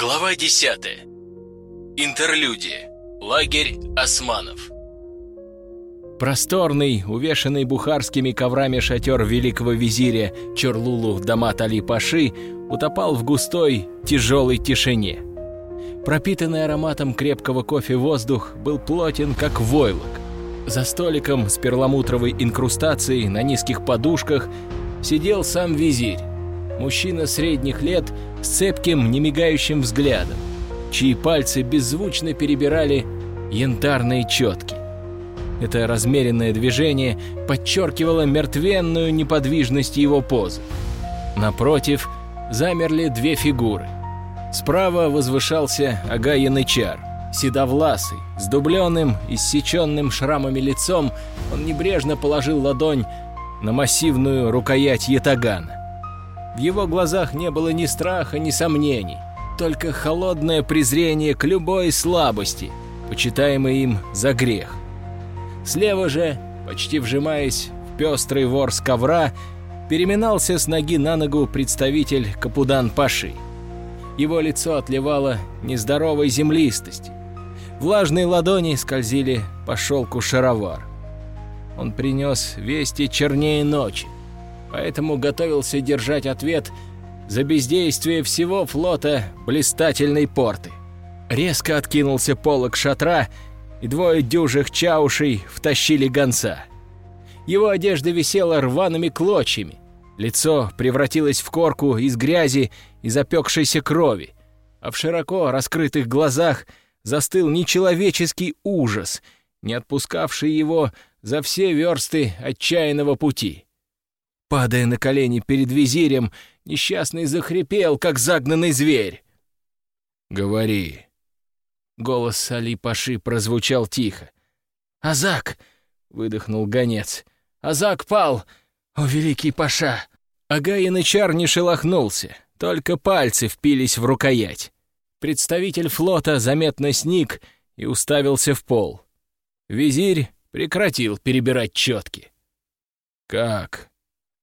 Глава 10. Интерлюдия. Лагерь османов. Просторный, увешанный бухарскими коврами шатер великого визиря Чорлулу Дамат Али Паши утопал в густой, тяжелой тишине. Пропитанный ароматом крепкого кофе воздух был плотен, как войлок. За столиком с перламутровой инкрустацией на низких подушках сидел сам визирь. Мужчина средних лет с цепким, немигающим взглядом, чьи пальцы беззвучно перебирали янтарные четки. Это размеренное движение подчеркивало мертвенную неподвижность его позы. Напротив замерли две фигуры. Справа возвышался Ага Янычар. Седовласый, с дубленным, иссеченным шрамами лицом, он небрежно положил ладонь на массивную рукоять ятагана. В его глазах не было ни страха, ни сомнений, только холодное презрение к любой слабости, почитаемой им за грех. Слева же, почти вжимаясь в пестрый ворс ковра, переминался с ноги на ногу представитель Капудан Паши. Его лицо отливало нездоровой землистостью. Влажные ладони скользили по шелку шаровар. Он принес вести чернее ночи поэтому готовился держать ответ за бездействие всего флота блистательной порты. Резко откинулся полог шатра, и двое дюжих чаушей втащили гонца. Его одежда висела рваными клочьями, лицо превратилось в корку из грязи и запекшейся крови, а в широко раскрытых глазах застыл нечеловеческий ужас, не отпускавший его за все версты отчаянного пути. Падая на колени перед визирем, несчастный захрипел, как загнанный зверь. «Говори». Голос Али Паши прозвучал тихо. «Азак!» — выдохнул гонец. «Азак пал! О, великий Паша!» Ага Янычар не шелохнулся, только пальцы впились в рукоять. Представитель флота заметно сник и уставился в пол. Визирь прекратил перебирать четки. «Как?» —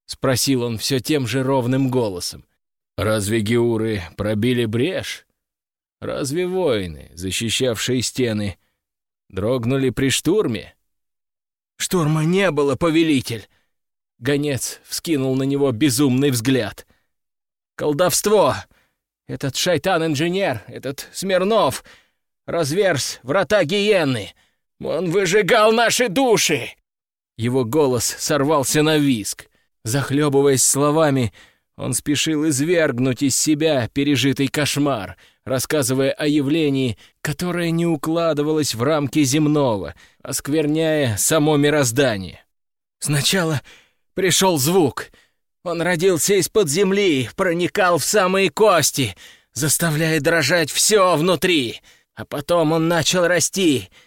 спросил он все тем же ровным голосом. «Разве геуры пробили брешь? Разве воины, защищавшие стены, дрогнули при штурме?» «Штурма не было, повелитель!» Гонец вскинул на него безумный взгляд. «Колдовство! Этот шайтан-инженер, этот Смирнов, разверз врата гиенны! Он выжигал наши души!» Его голос сорвался на виск. Захлебываясь словами, он спешил извергнуть из себя пережитый кошмар, рассказывая о явлении, которое не укладывалось в рамки земного, оскверняя само мироздание. Сначала пришел звук. Он родился из-под земли, проникал в самые кости, заставляя дрожать все внутри. А потом он начал расти —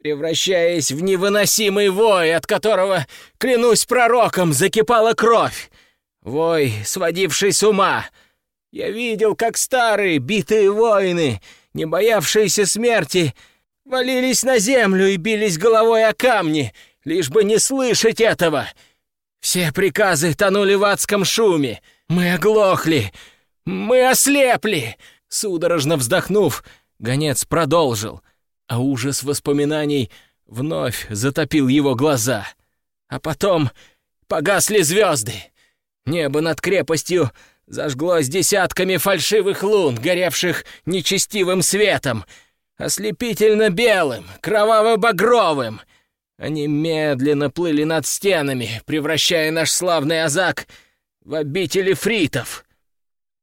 превращаясь в невыносимый вой, от которого, клянусь пророком, закипала кровь. Вой, сводивший с ума. Я видел, как старые битые воины, не боявшиеся смерти, валились на землю и бились головой о камни, лишь бы не слышать этого. Все приказы тонули в адском шуме. Мы оглохли, мы ослепли. Судорожно вздохнув, гонец продолжил — а ужас воспоминаний вновь затопил его глаза. А потом погасли звезды. Небо над крепостью зажглось десятками фальшивых лун, горевших нечестивым светом, ослепительно белым, кроваво-багровым. Они медленно плыли над стенами, превращая наш славный Азак в обители фритов.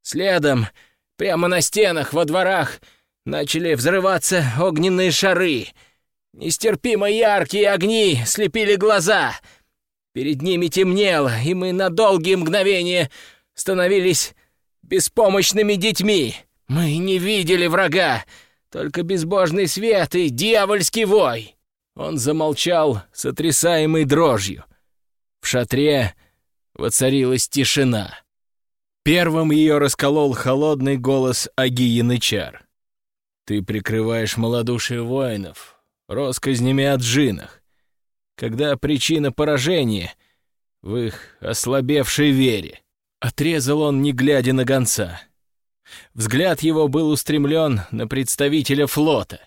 Следом, прямо на стенах, во дворах — начали взрываться огненные шары. Нестерпимо яркие огни слепили глаза. Перед ними темнело, и мы на долгие мгновения становились беспомощными детьми. Мы не видели врага, только безбожный свет и дьявольский вой. Он замолчал, сотрясаемый дрожью. В шатре воцарилась тишина. Первым ее расколол холодный голос Аги Янычар. Ты прикрываешь малодушие воинов, росказнями о джинах, когда причина поражения в их ослабевшей вере. Отрезал он, не глядя на гонца. Взгляд его был устремлен на представителя флота.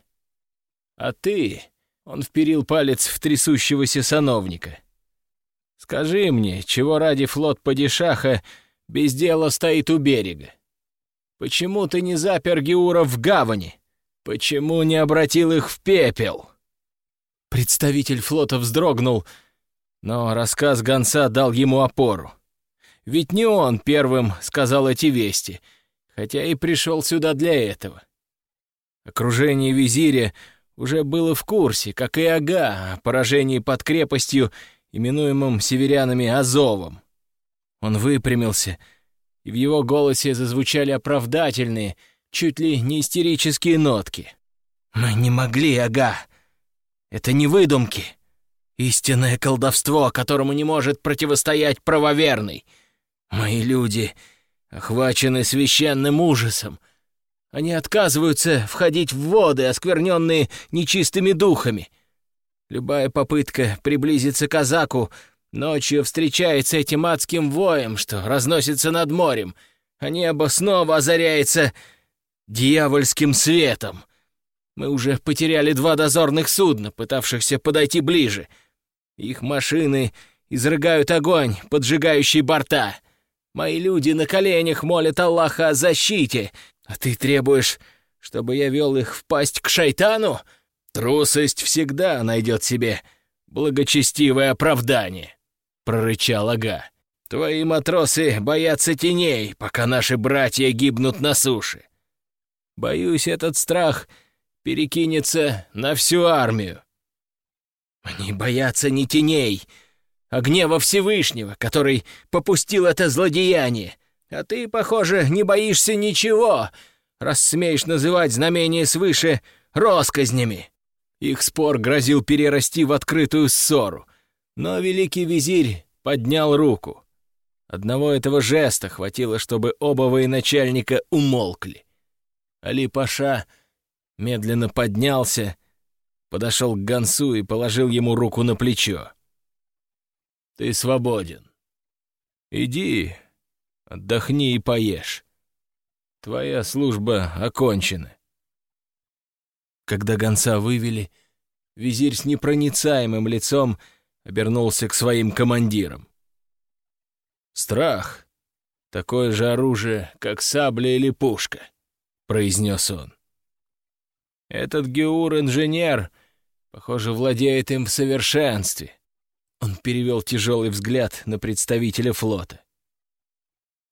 «А ты...» — он вперил палец в трясущегося сановника. «Скажи мне, чего ради флот Падишаха без дела стоит у берега? Почему ты не запер Геуров в гавани? Почему не обратил их в пепел?» Представитель флота вздрогнул, но рассказ гонца дал ему опору. Ведь не он первым сказал эти вести, хотя и пришел сюда для этого. Окружение визиря уже было в курсе, как и Ага, о поражении под крепостью, именуемым северянами Азовом. Он выпрямился, и в его голосе зазвучали оправдательные, чуть ли не истерические нотки. «Мы не могли, Ага. Это не выдумки. Истинное колдовство, которому не может противостоять правоверный. Мои люди охвачены священным ужасом. Они отказываются входить в воды, оскверненные нечистыми духами. Любая попытка приблизиться к казаку ночью встречается этим адским воем, что разносится над морем, а небо снова озаряется дьявольским светом. Мы уже потеряли два дозорных судна, пытавшихся подойти ближе. Их машины изрыгают огонь, поджигающий борта. Мои люди на коленях молят Аллаха о защите, а ты требуешь, чтобы я вел их в пасть к шайтану? Трусость всегда найдет себе благочестивое оправдание», — прорычал Ага. «Твои матросы боятся теней, пока наши братья гибнут на суше. Боюсь, этот страх перекинется на всю армию. Они боятся не теней, а гнева Всевышнего, который попустил это злодеяние. А ты, похоже, не боишься ничего, раз смеешь называть знамения свыше росказнями». Их спор грозил перерасти в открытую ссору, но великий визирь поднял руку. Одного этого жеста хватило, чтобы оба военачальника умолкли. Али-Паша медленно поднялся, подошел к Гансу и положил ему руку на плечо. Ты свободен. Иди, отдохни и поешь. Твоя служба окончена. Когда гонца вывели, визирь с непроницаемым лицом обернулся к своим командирам. «Страх — такое же оружие, как сабля или пушка», — произнес он. «Этот Геур-инженер, похоже, владеет им в совершенстве. Он перевел тяжелый взгляд на представителя флота.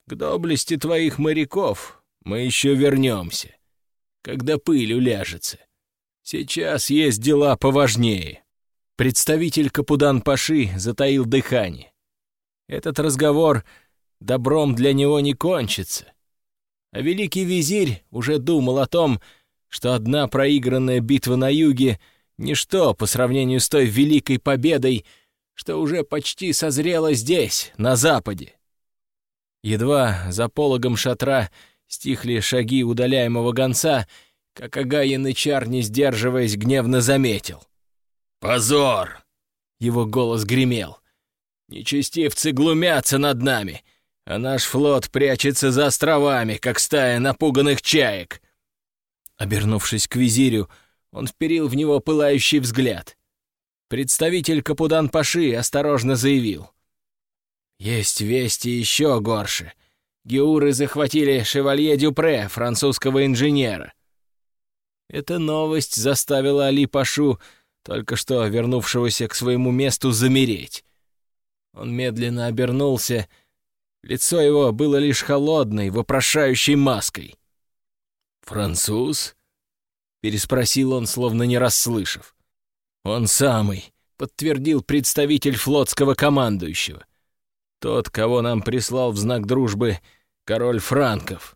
«К доблести твоих моряков мы еще вернемся, когда пыль уляжется. Сейчас есть дела поважнее». Представитель Капудан-Паши затаил дыхание. Этот разговор добром для него не кончится. А великий визирь уже думал о том, что одна проигранная битва на юге — ничто по сравнению с той великой победой, что уже почти созрело здесь, на западе. Едва за пологом шатра стихли шаги удаляемого гонца, как Ага Янычар, не сдерживаясь, гневно заметил. «Позор!» — его голос гремел. «Нечестивцы глумятся над нами, а наш флот прячется за островами, как стая напуганных чаек». Обернувшись к визирю, он вперил в него пылающий взгляд. Представитель Капудан-Паши осторожно заявил. «Есть вести еще горше. Геуры захватили шевалье Дюпре, французского инженера». Эта новость заставила Али-Пашу, только что вернувшегося к своему месту, замереть. Он медленно обернулся. Лицо его было лишь холодной, вопрошающей маской. «Француз?» — переспросил он, словно не расслышав. «Он самый», — подтвердил представитель флотского командующего. «Тот, кого нам прислал в знак дружбы король Франков».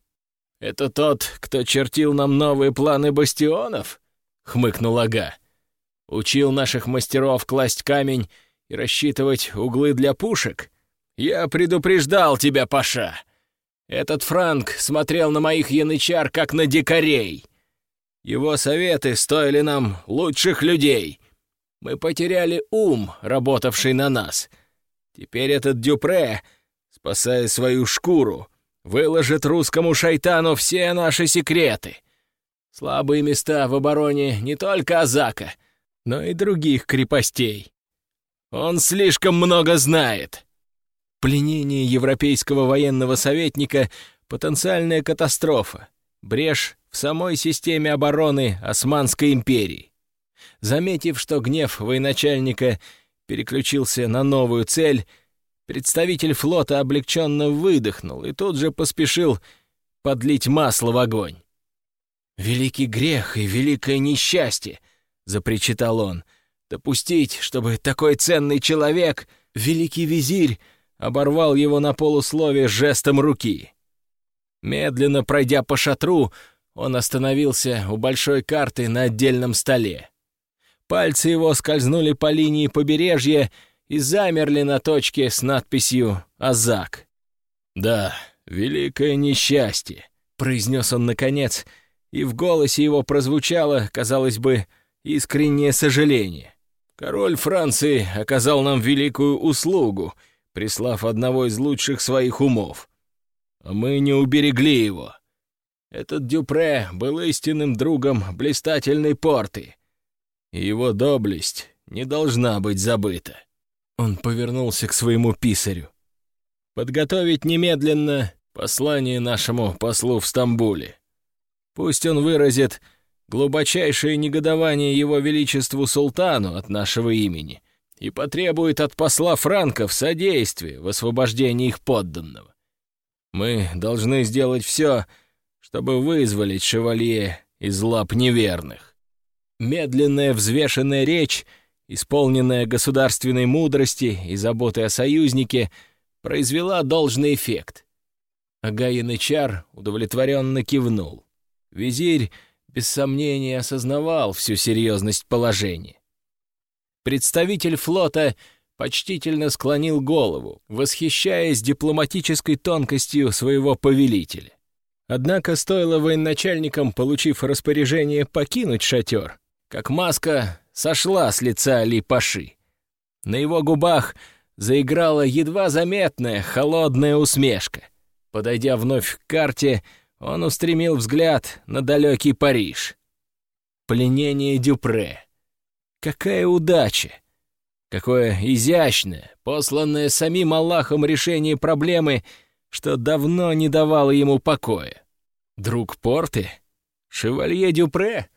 «Это тот, кто чертил нам новые планы бастионов?» — хмыкнул Ага. «Учил наших мастеров класть камень и рассчитывать углы для пушек? Я предупреждал тебя, Паша. Этот Франк смотрел на моих янычар, как на дикарей. Его советы стоили нам лучших людей, мы потеряли ум, работавший на нас. Теперь этот Дюпре, спасая свою шкуру, выложит русскому шайтану все наши секреты. Слабые места в обороне не только Азака, но и других крепостей. Он слишком много знает. Пленение европейского военного советника — потенциальная катастрофа, брешь в самой системе обороны Османской империи. Заметив, что гнев военачальника переключился на новую цель, представитель флота облегченно выдохнул и тут же поспешил подлить масло в огонь. «Великий грех и великое несчастье!» — запричитал он. «Допустить, чтобы такой ценный человек, великий визирь, оборвал его на полусловие жестом руки. Медленно пройдя по шатру, он остановился у большой карты на отдельном столе. Пальцы его скользнули по линии побережья и замерли на точке с надписью «Азак». «Да, великое несчастье», — произнес он наконец, и в голосе его прозвучало, казалось бы, искреннее сожаление. «Король Франции оказал нам великую услугу — прислав одного из лучших своих умов. А мы не уберегли его. Этот Дюпре был истинным другом блистательной порты, и его доблесть не должна быть забыта. Он повернулся к своему писарю. «Подготовить немедленно послание нашему послу в Стамбуле. Пусть он выразит глубочайшее негодование его величеству султану от нашего имени — и потребует от посла франков содействия в освобождении их подданного. Мы должны сделать все, чтобы вызволить шевалье из лап неверных. Медленная взвешенная речь, исполненная государственной мудрости и заботы о союзнике, произвела должный эффект. Агаин Ичар удовлетворенно кивнул. Визирь без сомнения осознавал всю серьезность положения. Представитель флота почтительно склонил голову, восхищаясь дипломатической тонкостью своего повелителя. Однако стоило военачальникам, получив распоряжение покинуть шатер, как маска сошла с лица Али-Паши. На его губах заиграла едва заметная холодная усмешка. Подойдя вновь к карте, он устремил взгляд на далекий Париж. Пленение Дюпре. Какая удача! Какое изящное, посланное самим Аллахом решение проблемы, что давно не давало ему покоя. Друг Порты? Шевалье Дюпре?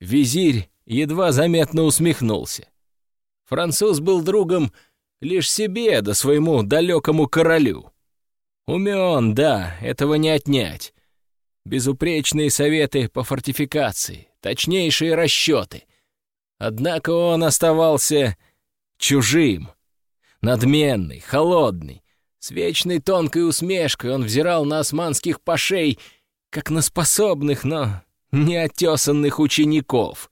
Визирь едва заметно усмехнулся. Француз был другом лишь себе да своему далекому королю. Умен, да, этого не отнять. Безупречные советы по фортификации, точнейшие расчеты — Однако он оставался чужим, надменный, холодный. С вечной тонкой усмешкой он взирал на османских пашей, как на способных, но неотесанных учеников.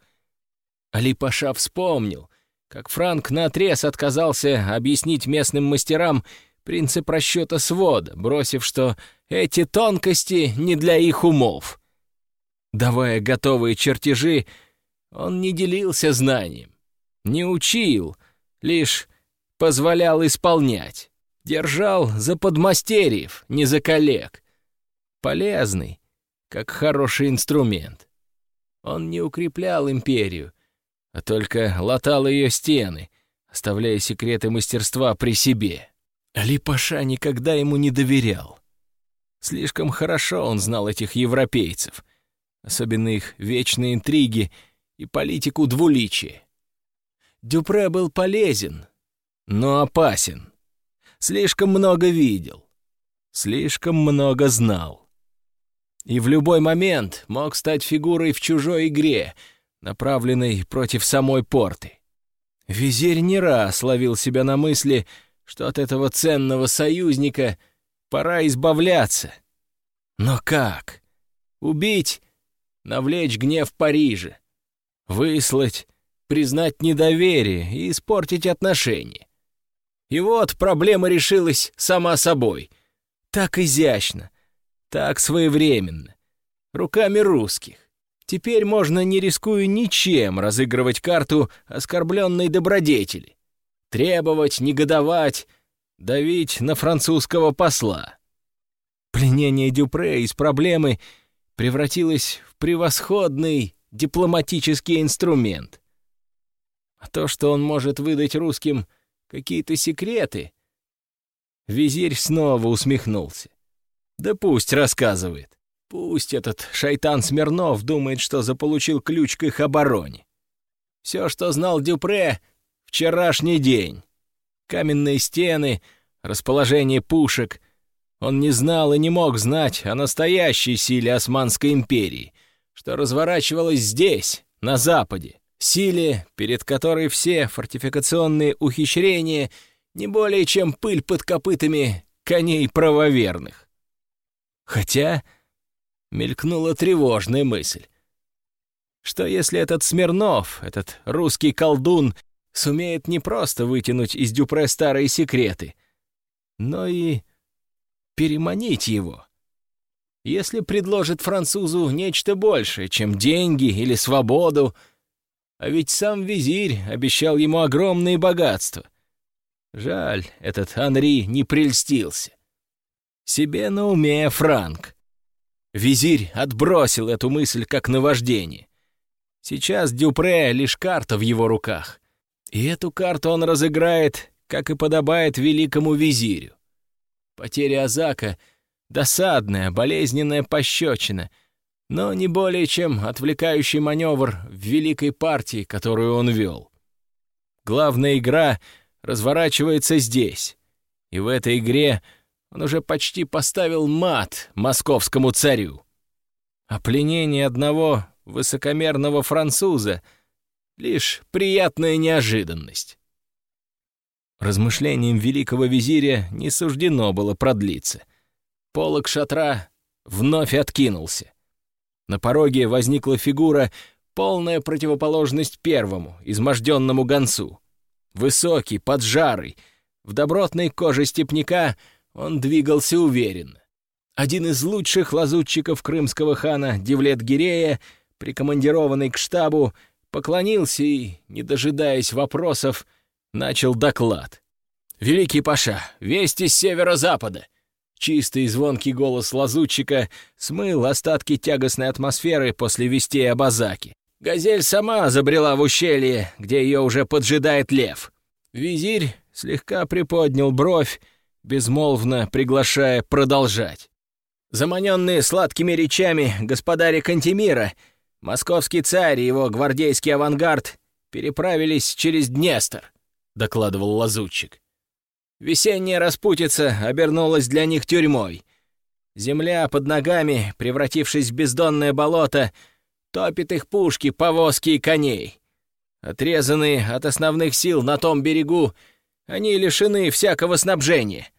Али Паша вспомнил, как Франк наотрез отказался объяснить местным мастерам принцип расчета свода, бросив, что эти тонкости не для их умов. Давая готовые чертежи, он не делился знанием, не учил, лишь позволял исполнять. Держал за подмастерьев, не за коллег. Полезный, как хороший инструмент. Он не укреплял империю, а только латал ее стены, оставляя секреты мастерства при себе. Али Паша никогда ему не доверял. Слишком хорошо он знал этих европейцев, особенно их вечные интриги и политику двуличия. Дюпре был полезен, но опасен. Слишком много видел, слишком много знал. И в любой момент мог стать фигурой в чужой игре, направленной против самой порты. Визирь не раз ловил себя на мысли, что от этого ценного союзника пора избавляться. Но как? Убить? Навлечь гнев Парижа? Выслать, признать недоверие и испортить отношения. И вот проблема решилась сама собой. Так изящно, так своевременно, руками русских. Теперь можно, не рискуя ничем, разыгрывать карту оскорбленной добродетели. Требовать, негодовать, давить на французского посла. Пленение Дюпре из проблемы превратилось в превосходный дипломатический инструмент. А то, что он может выдать русским какие-то секреты... Визирь снова усмехнулся. Да пусть рассказывает. Пусть этот шайтан Смирнов думает, что заполучил ключ к их обороне. Все, что знал Дюпре, — вчерашний день. Каменные стены, расположение пушек. Он не знал и не мог знать о настоящей силе Османской империи, что разворачивалась здесь, на Западе. Силе, перед которой все фортификационные ухищрения не более чем пыль под копытами коней правоверных. Хотя мелькнула тревожная мысль. Что если этот Смирнов, этот русский колдун, сумеет не просто вытянуть из Дюпре старые секреты, но и переманить его? Если предложит французу нечто большее, чем деньги или свободу, а ведь сам визирь обещал ему огромные богатства. Жаль, этот Анри не прельстился. Себе на уме Франк. Визирь отбросил эту мысль как наваждение. Сейчас Дюпре — лишь карта в его руках. И эту карту он разыграет, как и подобает великому визирю. Потеря Азака — досадная, болезненная пощечина — но не более чем отвлекающий маневр в великой партии, которую он вел. Главная игра разворачивается здесь, и в этой игре он уже почти поставил мат московскому царю. А пленение одного высокомерного француза — лишь приятная неожиданность. Размышлениям великого визиря не суждено было продлиться. Полок шатра вновь откинулся. На пороге возникла фигура, полная противоположность первому, изможденному гонцу. Высокий, поджарый, в добротной коже степняка он двигался уверенно. Один из лучших лазутчиков крымского хана Девлет-Гирея, прикомандированный к штабу, поклонился и, не дожидаясь вопросов, начал доклад. «Великий Паша, вести с северо-запада. Чистый звонкий голос лазутчика смыл остатки тягостной атмосферы после вестей об Азаке. Газель сама забрела в ущелье, где ее уже поджидает лев. Визирь слегка приподнял бровь, безмолвно приглашая продолжать. Заманенные сладкими речами господаря Кантемира, московский царь и его гвардейский авангард переправились через Днестр, докладывал лазутчик. Весенняя распутица обернулась для них тюрьмой. Земля под ногами, превратившись в бездонное болото, топит их пушки, повозки и коней. Отрезанные от основных сил на том берегу, они лишены всякого снабжения.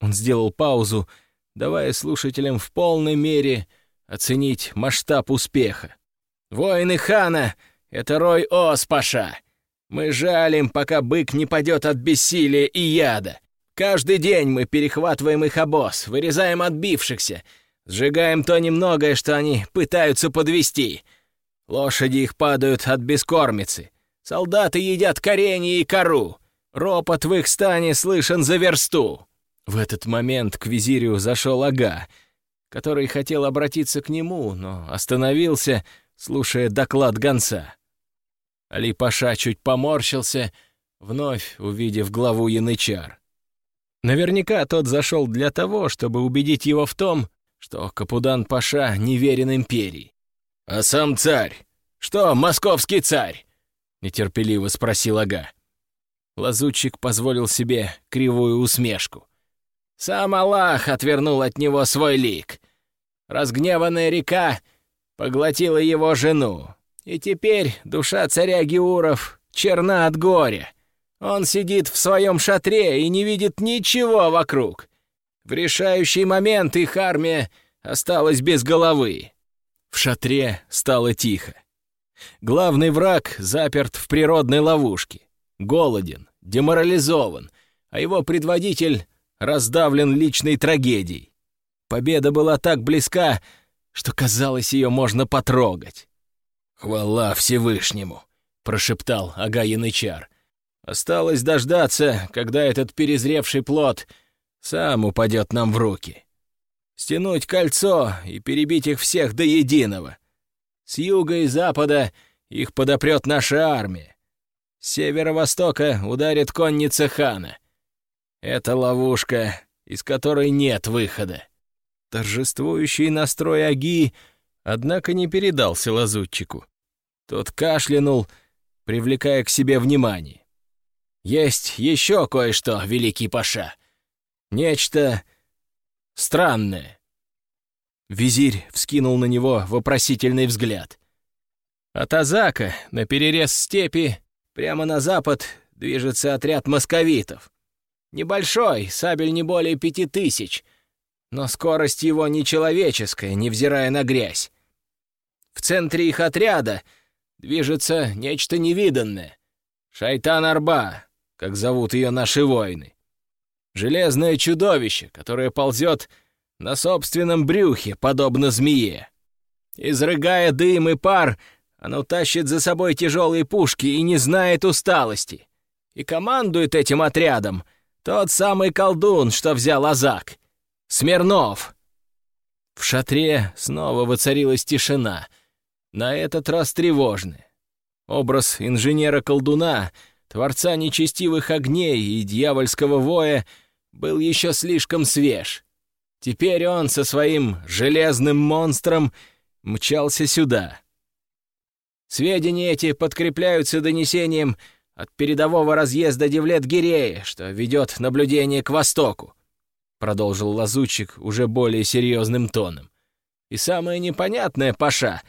Он сделал паузу, давая слушателям в полной мере оценить масштаб успеха. «Воины хана — это рой Оспаша!» Мы жалим, пока бык не падет от бессилия и яда. Каждый день мы перехватываем их обоз, вырезаем отбившихся, сжигаем то немногое, что они пытаются подвести. Лошади их падают от бескормицы. Солдаты едят коренье и кору. Ропот в их стане слышен за версту. В этот момент к визирю зашел Ага, который хотел обратиться к нему, но остановился, слушая доклад гонца. Али-Паша чуть поморщился, вновь увидев главу янычар. Наверняка тот зашел для того, чтобы убедить его в том, что Капудан-Паша неверен империи. «А сам царь? Что, московский царь?» — нетерпеливо спросил Ага. Лазутчик позволил себе кривую усмешку. Сам Аллах отвернул от него свой лик. Разгневанная река поглотила его жену, и теперь душа царя Геуров черна от горя. Он сидит в своем шатре и не видит ничего вокруг. В решающий момент их армия осталась без головы. В шатре стало тихо. Главный враг заперт в природной ловушке. Голоден, деморализован, а его предводитель раздавлен личной трагедией. Победа была так близка, что казалось, ее можно потрогать. «Хвала Всевышнему!» — прошептал Ага Янычар. «Осталось дождаться, когда этот перезревший плод сам упадет нам в руки». стянуть кольцо и перебить их всех до единого. С юга и запада их подопрет наша армия. С северо-востока ударит конница хана. Это ловушка, из которой нет выхода. Торжествующий настрой Аги, однако, не передался лазутчику. Тот кашлянул, привлекая к себе внимание. «Есть еще кое-что, великий Паша. Нечто странное». Визирь вскинул на него вопросительный взгляд. От Азака на перерез степи прямо на запад движется отряд московитов. Небольшой, сабель не более пяти тысяч, но скорость его нечеловеческая, невзирая на грязь. В центре их отряда движется нечто невиданное. Шайтан-Арба, как зовут ее наши воины. Железное чудовище, которое ползет на собственном брюхе, подобно змее. Изрыгая дым и пар, оно тащит за собой тяжелые пушки и не знает усталости. И командует этим отрядом тот самый колдун, что взял Азак. Смирнов. В шатре снова воцарилась тишина, на этот раз тревожная. Образ инженера-колдуна, творца нечестивых огней и дьявольского воя был еще слишком свеж. Теперь он со своим железным монстром мчался сюда. Сведения эти подкрепляются донесением от передового разъезда Девлет-Гирея, что ведет наблюдение к востоку продолжил лазутчик уже более серьезным тоном. И самое непонятное, Паша,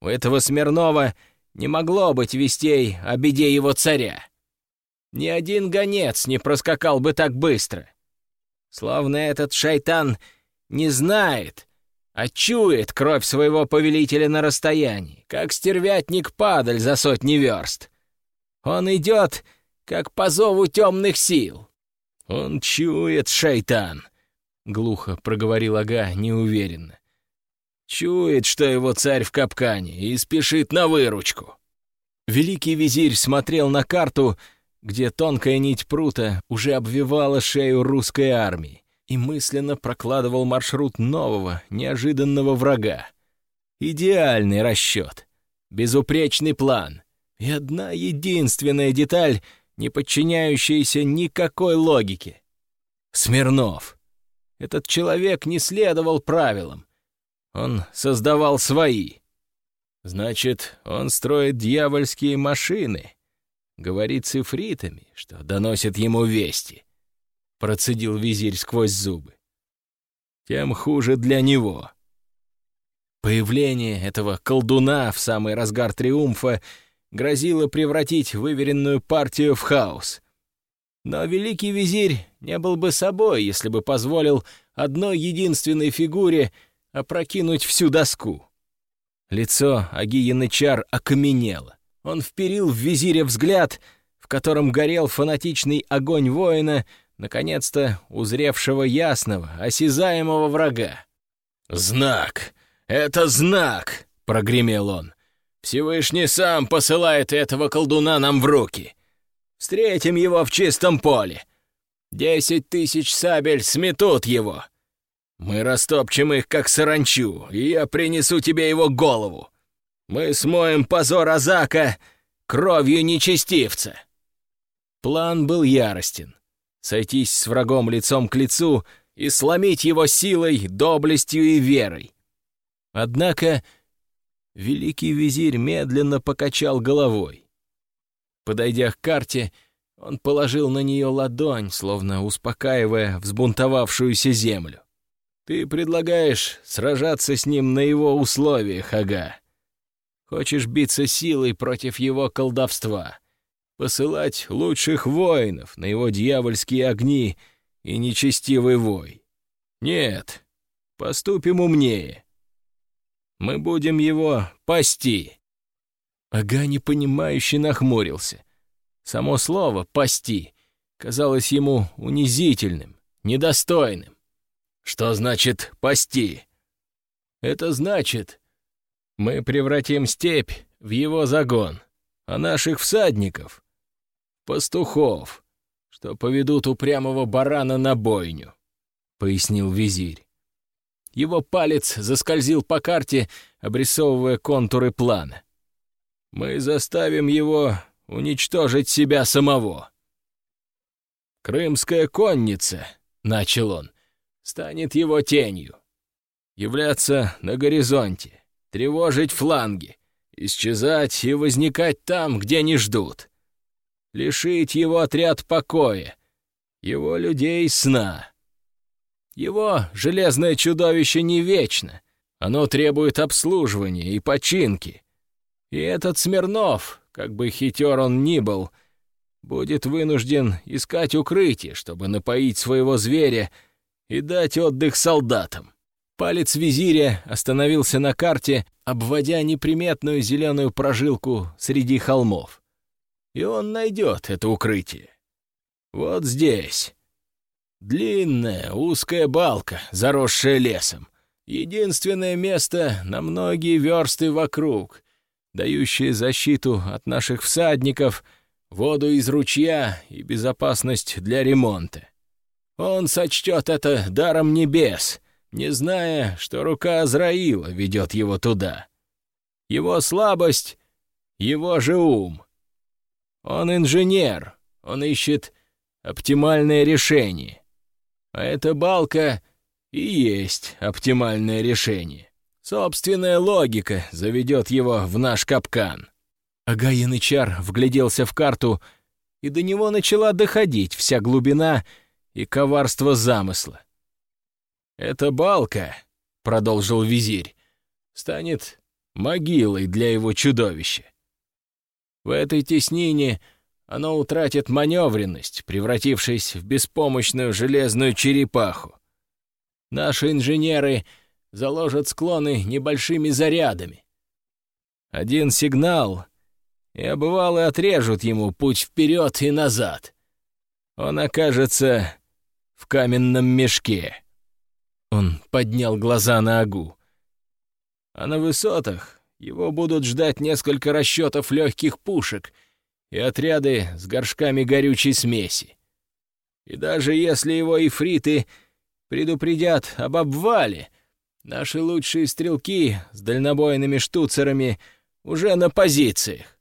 у этого Смирнова не могло быть вестей о беде его царя. Ни один гонец не проскакал бы так быстро. Словно этот шайтан не знает, а чует кровь своего повелителя на расстоянии, как стервятник-падаль за сотни верст. Он идет, как по зову темных сил. «Он чует, шайтан!» — глухо проговорил Ага неуверенно. «Чует, что его царь в капкане, и спешит на выручку!» Великий визирь смотрел на карту, где тонкая нить прута уже обвивала шею русской армии, и мысленно прокладывал маршрут нового, неожиданного врага. Идеальный расчет, безупречный план и одна единственная деталь — не подчиняющиеся никакой логике. Смирнов. Этот человек не следовал правилам. Он создавал свои. Значит, он строит дьявольские машины, говорит цифритами, что доносит ему вести. Процедил визирь сквозь зубы. Тем хуже для него. Появление этого колдуна в самый разгар триумфа грозило превратить выверенную партию в хаос. Но великий визирь не был бы собой, если бы позволил одной единственной фигуре опрокинуть всю доску. Лицо Аги окаменело. Он вперил в визиря взгляд, в котором горел фанатичный огонь воина, наконец-то узревшего ясного, осязаемого врага. «Знак! Это знак!» — прогремел он. Всевышний сам посылает этого колдуна нам в руки. Встретим его в чистом поле. Десять тысяч сабель сметут его. Мы растопчем их, как саранчу, и я принесу тебе его голову. Мы смоем позор Азака кровью нечестивца». План был яростен. Сойтись с врагом лицом к лицу и сломить его силой, доблестью и верой. Однако Великий визирь медленно покачал головой. Подойдя к карте, он положил на нее ладонь, словно успокаивая взбунтовавшуюся землю. «Ты предлагаешь сражаться с ним на его условиях, ага. Хочешь биться силой против его колдовства, посылать лучших воинов на его дьявольские огни и нечестивый вой. Нет, поступим умнее. Мы будем его пасти». Ага непонимающе нахмурился. Само слово «пасти» казалось ему унизительным, недостойным. Что значит «пасти»? Это значит, мы превратим степь в его загон, а наших всадников — пастухов, что поведут упрямого барана на бойню, — пояснил визирь. Его палец заскользил по карте, обрисовывая контуры плана. «Мы заставим его уничтожить себя самого». «Крымская конница», — начал он, — «станет его тенью. Являться на горизонте, тревожить фланги, исчезать и возникать там, где не ждут. Лишить его отряд покоя, его людей сна. Его железное чудовище не вечно, оно требует обслуживания и починки. И этот Смирнов, как бы хитер он ни был, будет вынужден искать укрытие, чтобы напоить своего зверя и дать отдых солдатам. Палец визиря остановился на карте, обводя неприметную зеленую прожилку среди холмов. И он найдет это укрытие. Вот здесь. Длинная, узкая балка, заросшая лесом. Единственное место на многие версты вокруг, дающее защиту от наших всадников, воду из ручья и безопасность для ремонта. Он сочтет это даром небес, не зная, что рука Азраила ведет его туда. Его слабость — его же ум. Он инженер, он ищет оптимальное решение. А эта балка и есть оптимальное решение. Собственная логика заведет его в наш капкан. Ага Янычар вгляделся в карту, и до него начала доходить вся глубина и коварство замысла. «Эта балка», — продолжил визирь, — «станет могилой для его чудовища. В этой теснине оно утратит маневренность, превратившись в беспомощную железную черепаху. Наши инженеры заложат склоны небольшими зарядами. Один сигнал, и обывалы отрежут ему путь вперед и назад. Он окажется в каменном мешке. Он поднял глаза на Агу. А на высотах его будут ждать несколько расчетов легких пушек — и отряды с горшками горючей смеси. И даже если его ифриты предупредят об обвале, наши лучшие стрелки с дальнобойными штуцерами уже на позициях.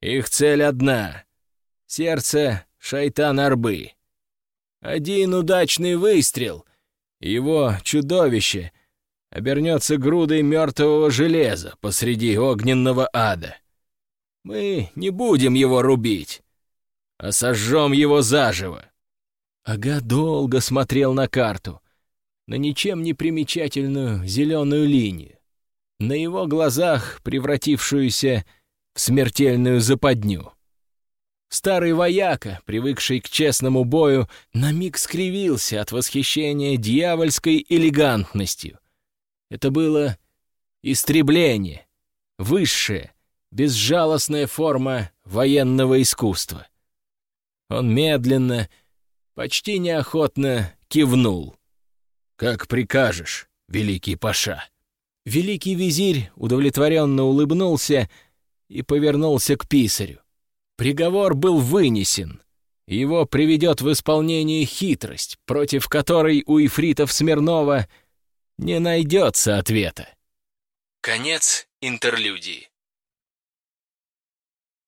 Их цель одна — сердце шайтан-арбы. Один удачный выстрел, его чудовище обернется грудой мертвого железа посреди огненного ада. Мы не будем его рубить, а сожжем его заживо. Ага долго смотрел на карту, на ничем не примечательную зеленую линию, на его глазах превратившуюся в смертельную западню. Старый вояка, привыкший к честному бою, на миг скривился от восхищения дьявольской элегантностью. Это было истребление, высшее, безжалостная форма военного искусства. Он медленно, почти неохотно кивнул. «Как прикажешь, великий паша». Великий визирь удовлетворенно улыбнулся и повернулся к писарю. Приговор был вынесен. Его приведет в исполнение хитрость, против которой у ифритов Смирнова не найдется ответа. Конец интерлюдии.